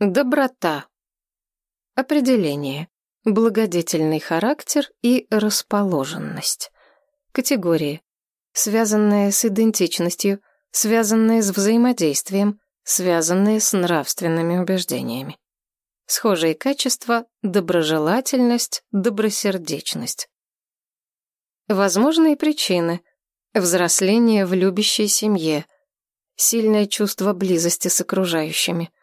Доброта. Определение. Благодетельный характер и расположенность. Категории. Связанные с идентичностью, связанные с взаимодействием, связанные с нравственными убеждениями. Схожие качества – доброжелательность, добросердечность. Возможные причины – взросление в любящей семье, сильное чувство близости с окружающими –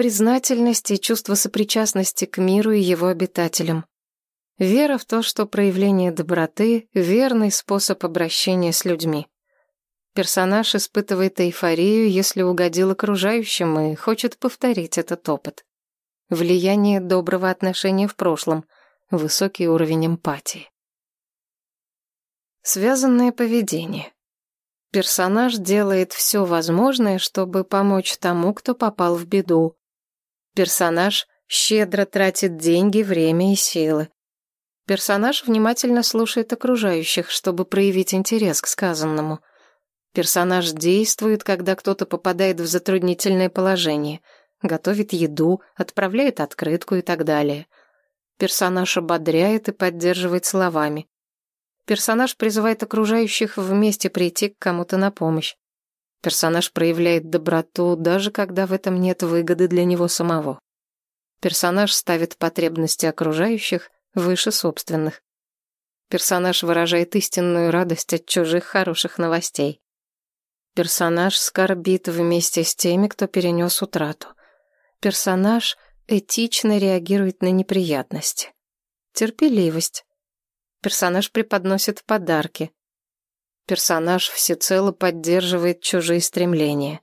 признательность и чувство сопричастности к миру и его обитателям. Вера в то, что проявление доброты — верный способ обращения с людьми. Персонаж испытывает эйфорию, если угодил окружающим и хочет повторить этот опыт. Влияние доброго отношения в прошлом, высокий уровень эмпатии. Связанное поведение. Персонаж делает все возможное, чтобы помочь тому, кто попал в беду. Персонаж щедро тратит деньги, время и силы. Персонаж внимательно слушает окружающих, чтобы проявить интерес к сказанному. Персонаж действует, когда кто-то попадает в затруднительное положение, готовит еду, отправляет открытку и так далее. Персонаж ободряет и поддерживает словами. Персонаж призывает окружающих вместе прийти к кому-то на помощь. Персонаж проявляет доброту, даже когда в этом нет выгоды для него самого. Персонаж ставит потребности окружающих выше собственных. Персонаж выражает истинную радость от чужих хороших новостей. Персонаж скорбит вместе с теми, кто перенес утрату. Персонаж этично реагирует на неприятности. Терпеливость. Персонаж преподносит подарки. Персонаж всецело поддерживает чужие стремления.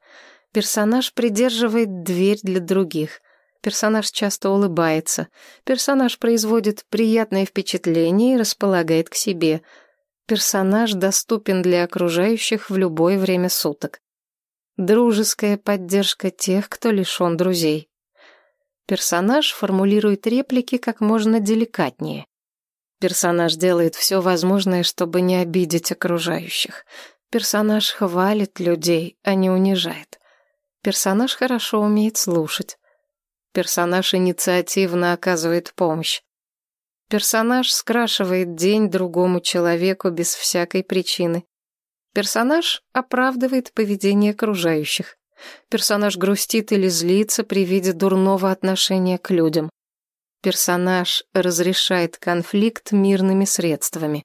Персонаж придерживает дверь для других. Персонаж часто улыбается. Персонаж производит приятное впечатление и располагает к себе. Персонаж доступен для окружающих в любое время суток. Дружеская поддержка тех, кто лишен друзей. Персонаж формулирует реплики как можно деликатнее. Персонаж делает все возможное, чтобы не обидеть окружающих. Персонаж хвалит людей, а не унижает. Персонаж хорошо умеет слушать. Персонаж инициативно оказывает помощь. Персонаж скрашивает день другому человеку без всякой причины. Персонаж оправдывает поведение окружающих. Персонаж грустит или злится при виде дурного отношения к людям. Персонаж разрешает конфликт мирными средствами.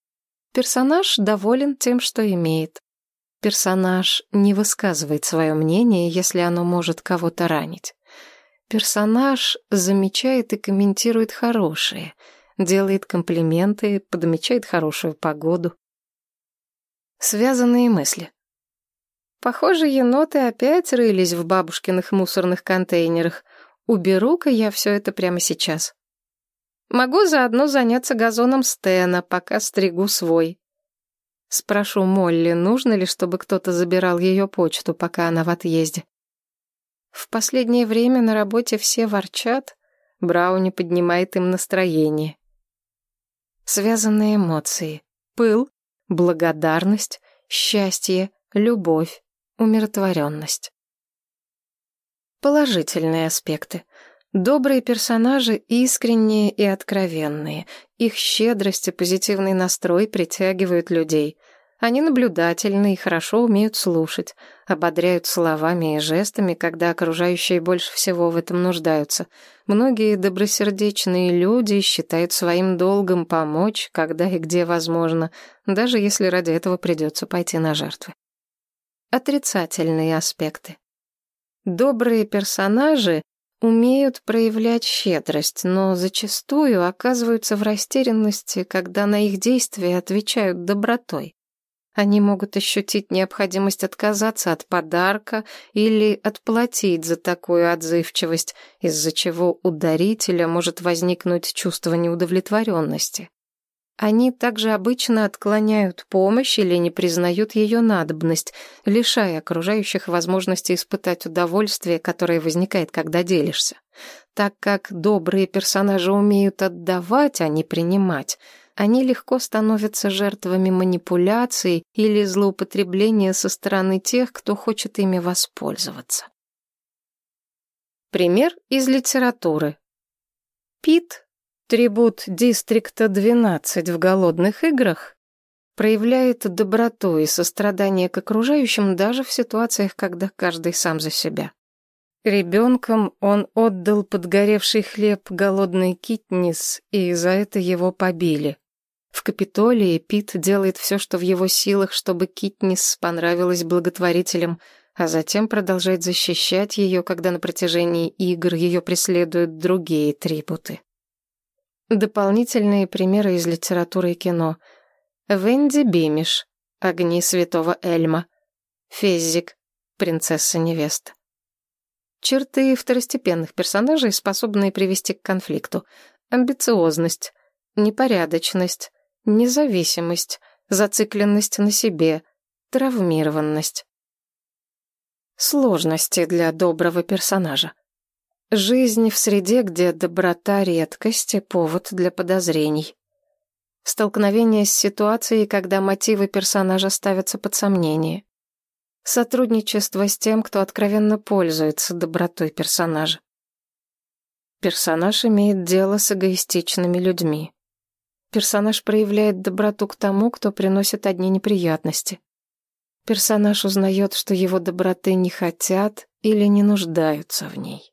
Персонаж доволен тем, что имеет. Персонаж не высказывает свое мнение, если оно может кого-то ранить. Персонаж замечает и комментирует хорошее, делает комплименты, подмечает хорошую погоду. Связанные мысли. Похоже, еноты опять рылись в бабушкиных мусорных контейнерах. Уберу-ка я все это прямо сейчас. Могу заодно заняться газоном Стена, пока стригу свой. Спрошу Молли, нужно ли, чтобы кто-то забирал ее почту, пока она в отъезде. В последнее время на работе все ворчат, Брауни поднимает им настроение. Связанные эмоции. Пыл, благодарность, счастье, любовь, умиротворенность. Положительные аспекты. Добрые персонажи искренние и откровенные. Их щедрость и позитивный настрой притягивают людей. Они наблюдательны и хорошо умеют слушать, ободряют словами и жестами, когда окружающие больше всего в этом нуждаются. Многие добросердечные люди считают своим долгом помочь, когда и где возможно, даже если ради этого придется пойти на жертвы. Отрицательные аспекты. Добрые персонажи умеют проявлять щедрость, но зачастую оказываются в растерянности, когда на их действия отвечают добротой. Они могут ощутить необходимость отказаться от подарка или отплатить за такую отзывчивость, из-за чего у дарителя может возникнуть чувство неудовлетворенности. Они также обычно отклоняют помощь или не признают ее надобность, лишая окружающих возможности испытать удовольствие, которое возникает, когда делишься. Так как добрые персонажи умеют отдавать, а не принимать, они легко становятся жертвами манипуляций или злоупотребления со стороны тех, кто хочет ими воспользоваться. Пример из литературы. Пит, трибут Дистрикта 12 в «Голодных играх», проявляет доброту и сострадание к окружающим даже в ситуациях, когда каждый сам за себя. Ребенком он отдал подгоревший хлеб голодный Китнис, и за это его побили. В Капитолии Пит делает все, что в его силах, чтобы Китнис понравилась благотворителям – а затем продолжает защищать ее, когда на протяжении игр ее преследуют другие трибуты. Дополнительные примеры из литературы и кино. Венди Бимиш, «Огни святого Эльма», Фезик, «Принцесса-невеста». Черты второстепенных персонажей, способные привести к конфликту. Амбициозность, непорядочность, независимость, зацикленность на себе, травмированность. Сложности для доброго персонажа. Жизнь в среде, где доброта — редкость и повод для подозрений. Столкновение с ситуацией, когда мотивы персонажа ставятся под сомнение. Сотрудничество с тем, кто откровенно пользуется добротой персонажа. Персонаж имеет дело с эгоистичными людьми. Персонаж проявляет доброту к тому, кто приносит одни неприятности. Персонаж узнает, что его доброты не хотят или не нуждаются в ней.